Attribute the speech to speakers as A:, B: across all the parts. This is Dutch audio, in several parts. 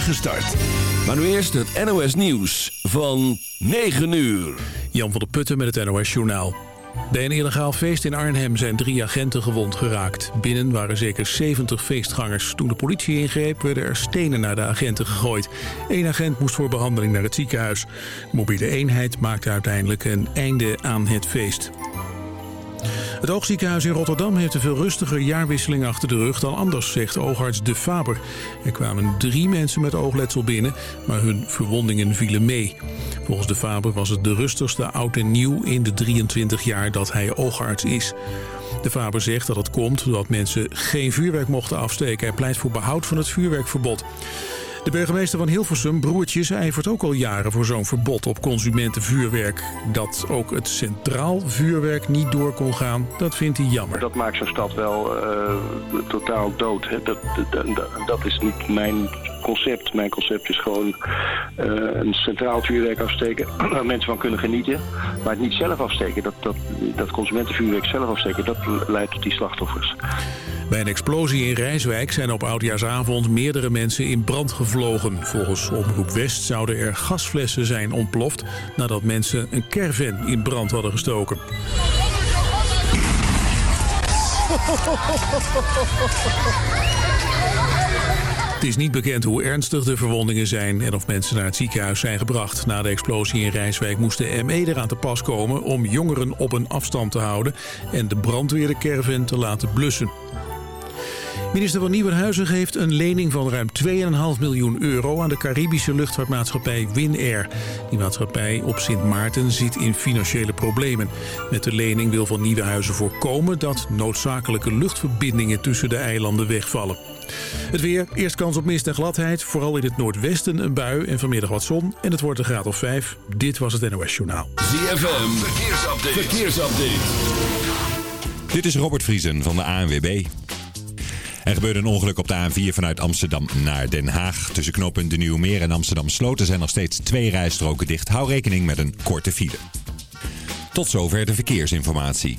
A: start. Maar nu eerst het NOS Nieuws van 9 uur.
B: Jan van der Putten met het NOS Journaal. Bij een illegaal feest in Arnhem zijn drie agenten gewond geraakt. Binnen waren zeker 70 feestgangers. Toen de politie ingreep werden er stenen naar de agenten gegooid. Eén agent moest voor behandeling naar het ziekenhuis. De mobiele eenheid maakte uiteindelijk een einde aan het feest. Het oogziekenhuis in Rotterdam heeft een veel rustiger jaarwisseling achter de rug dan anders, zegt oogarts De Faber. Er kwamen drie mensen met oogletsel binnen, maar hun verwondingen vielen mee. Volgens De Faber was het de rustigste oud en nieuw in de 23 jaar dat hij oogarts is. De Faber zegt dat het komt doordat mensen geen vuurwerk mochten afsteken. Hij pleit voor behoud van het vuurwerkverbod. De burgemeester van Hilversum, Broertjes, ijvert ook al jaren voor zo'n verbod op consumentenvuurwerk. Dat ook het centraal vuurwerk niet door kon gaan, dat vindt hij jammer.
C: Dat maakt zo'n stad wel uh, totaal dood. Hè? Dat, dat, dat, is niet mijn concept. Mijn concept is gewoon uh, een centraal vuurwerk afsteken waar mensen van kunnen genieten. Maar het niet zelf afsteken, dat, dat, dat consumentenvuurwerk zelf afsteken, dat leidt tot die slachtoffers.
B: Bij een explosie in Rijswijk zijn op oudjaarsavond meerdere mensen in brand gevlogen. Volgens Omroep West zouden er gasflessen zijn ontploft... nadat mensen een caravan in brand hadden gestoken. Het is niet bekend hoe ernstig de verwondingen zijn en of mensen naar het ziekenhuis zijn gebracht. Na de explosie in Rijswijk moest de ME eraan te pas komen om jongeren op een afstand te houden en de brandweer de caravan te laten blussen. Minister van Nieuwenhuizen geeft een lening van ruim 2,5 miljoen euro aan de Caribische luchtvaartmaatschappij Winair. Die maatschappij op Sint Maarten zit in financiële problemen. Met de lening wil van Nieuwenhuizen voorkomen dat noodzakelijke luchtverbindingen tussen de eilanden wegvallen. Het weer, eerst kans op mist en gladheid. Vooral in het noordwesten een bui en vanmiddag wat zon. En het wordt een graad of 5. Dit was het NOS Journaal.
A: ZFM, verkeersupdate. verkeersupdate.
D: Dit is Robert Vriesen van de ANWB. Er gebeurde een ongeluk op de A4 vanuit Amsterdam naar Den Haag. Tussen knooppunt De Nieuwe Meer en Amsterdam Sloten zijn nog steeds twee rijstroken dicht. Hou rekening met een korte file. Tot zover de verkeersinformatie.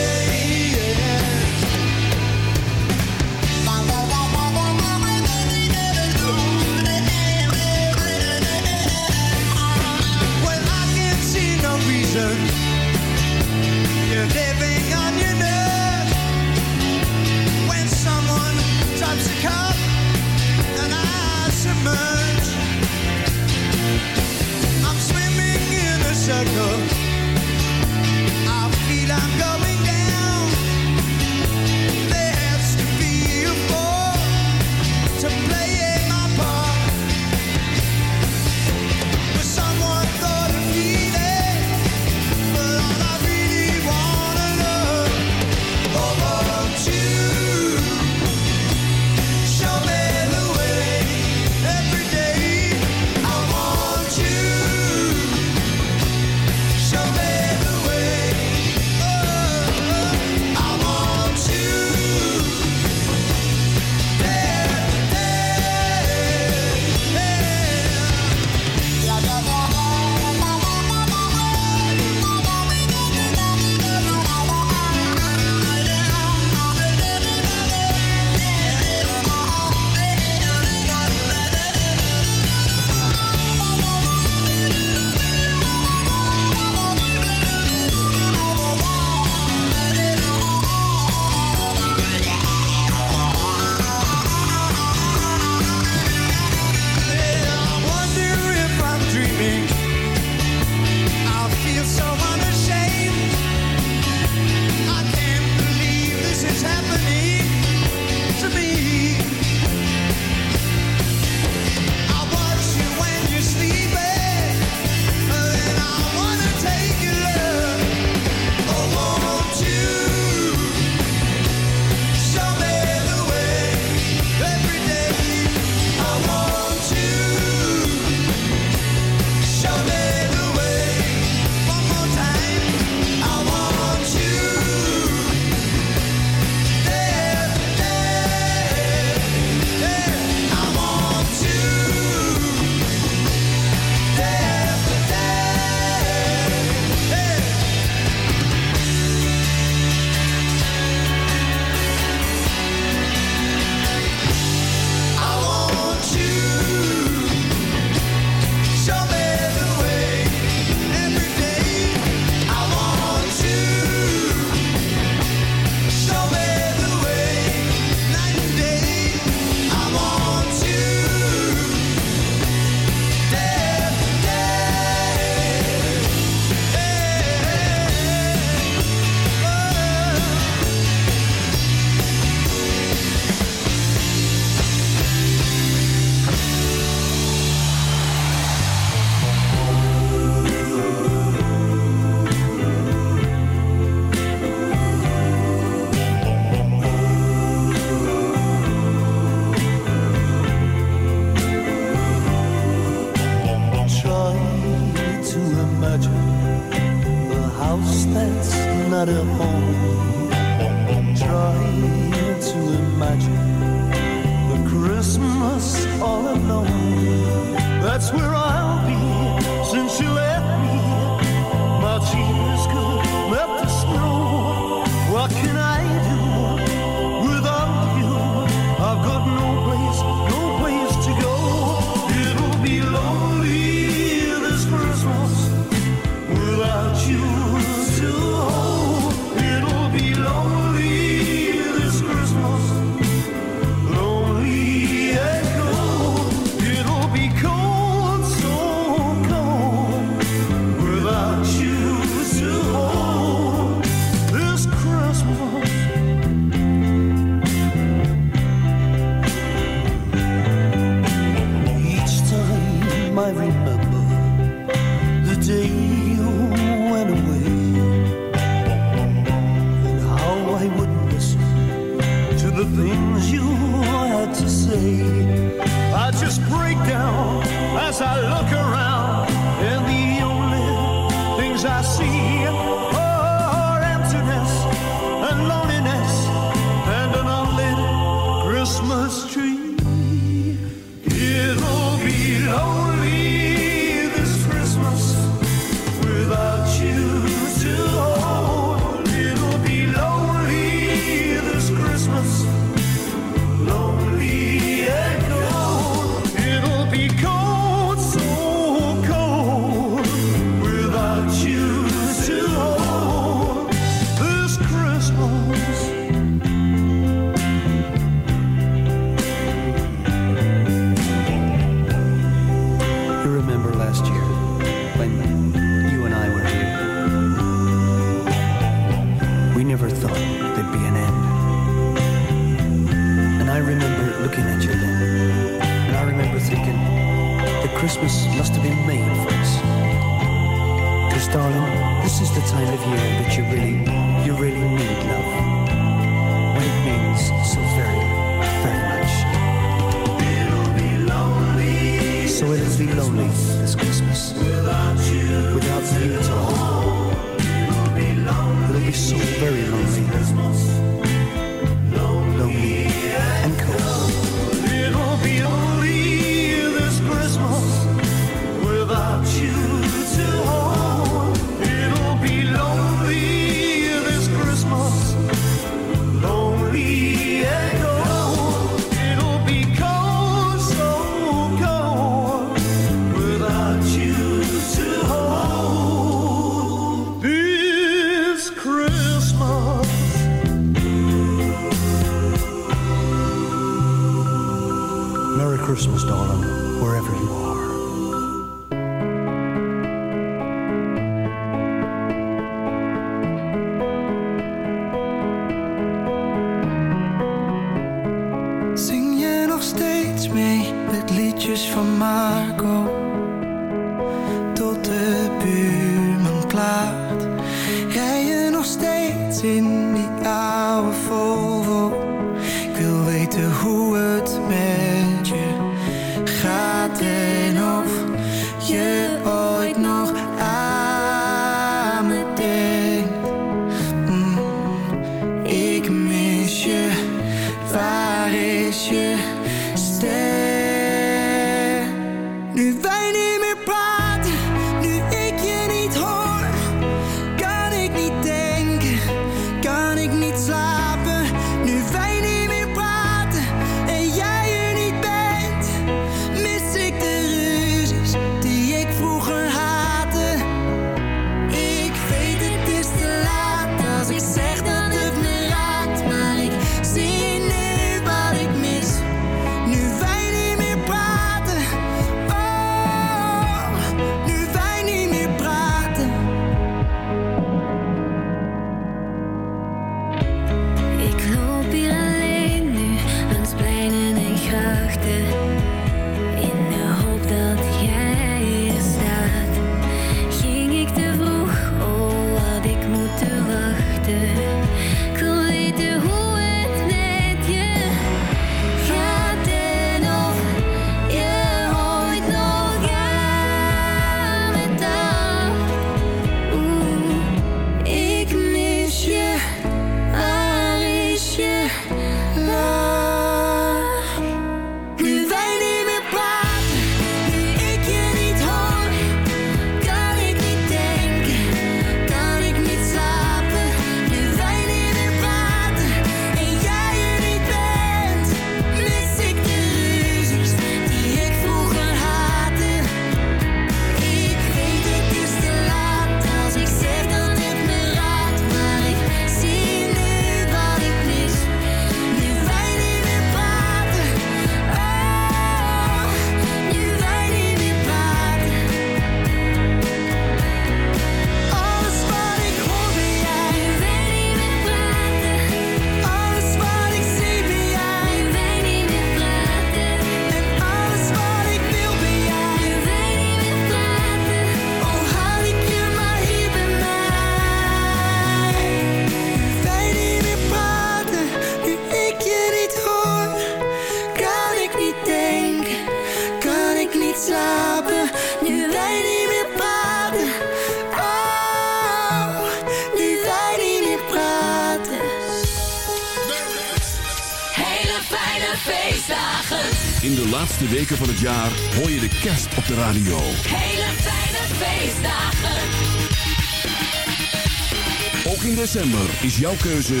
A: Jouw keuze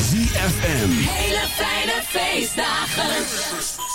A: ZFM.
E: Hele fijne feestdagen.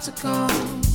F: To
G: come.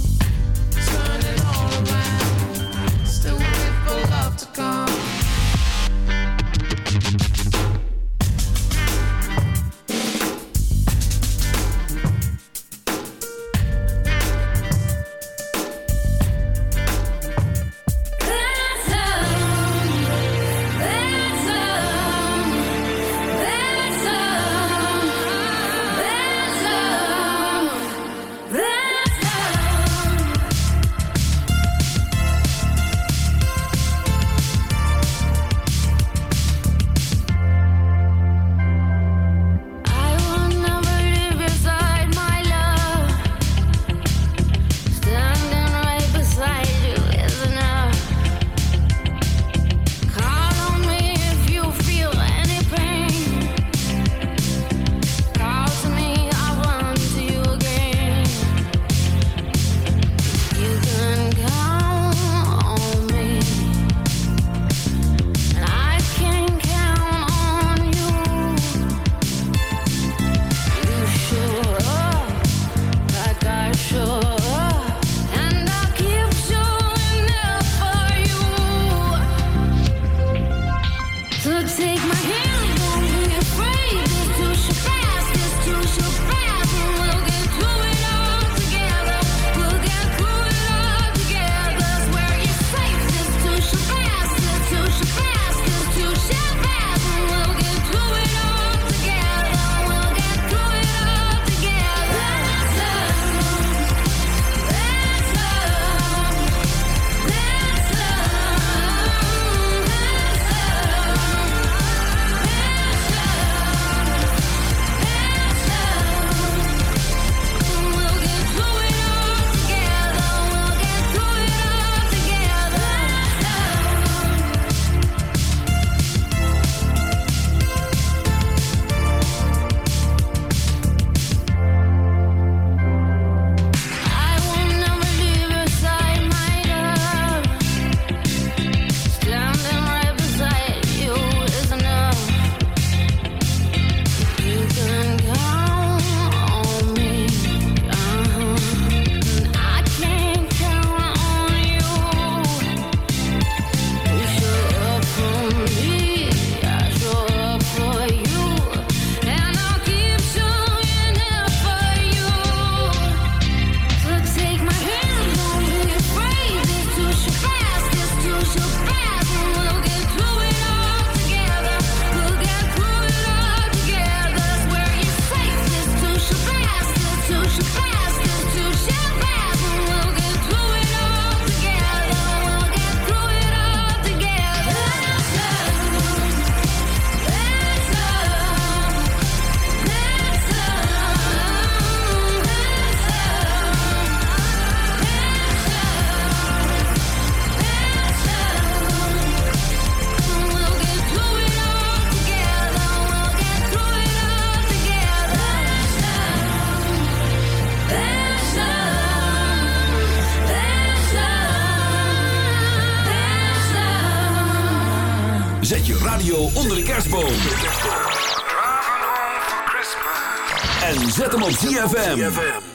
E: En zet hem op ZFM.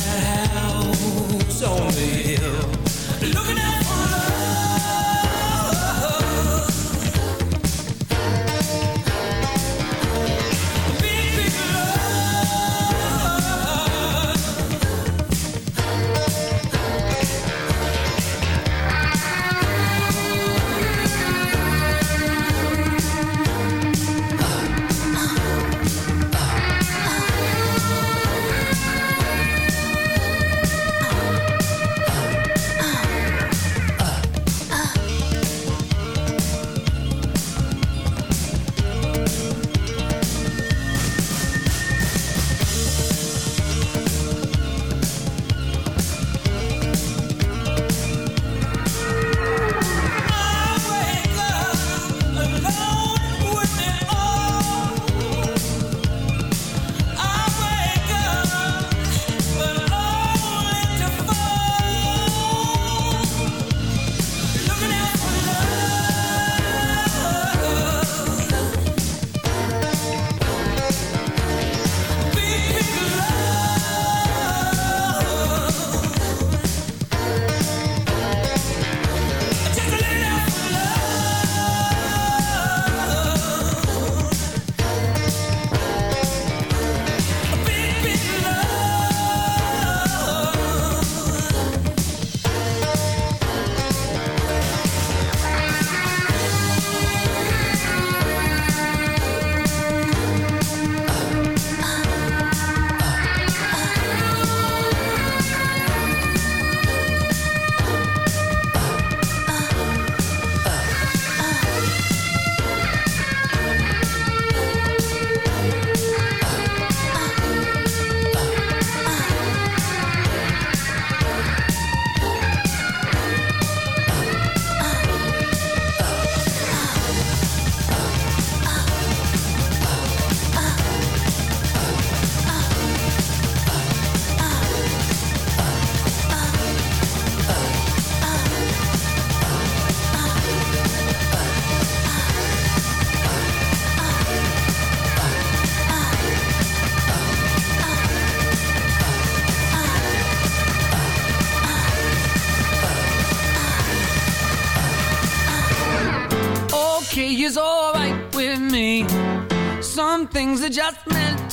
H: house on the.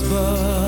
E: whisper